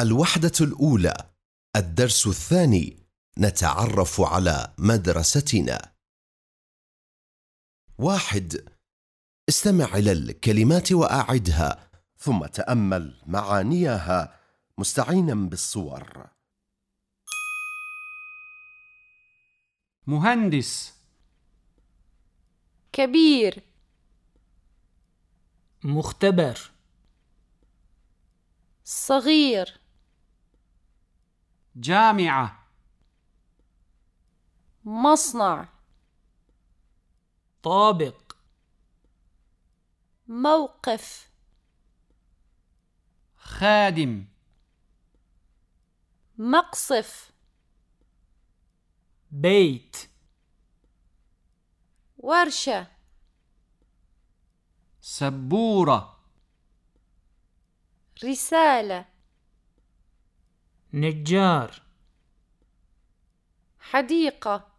الوحدة الأولى الدرس الثاني نتعرف على مدرستنا. واحد استمع إلى الكلمات وأعدها ثم تأمل معانيها مستعينا بالصور. مهندس. كبير. مختبر. صغير. جامعة. مصنع. طابق. موقف. خادم. مقصف. بيت. ورشة. سبورة. رسالة. نجار. حديقة.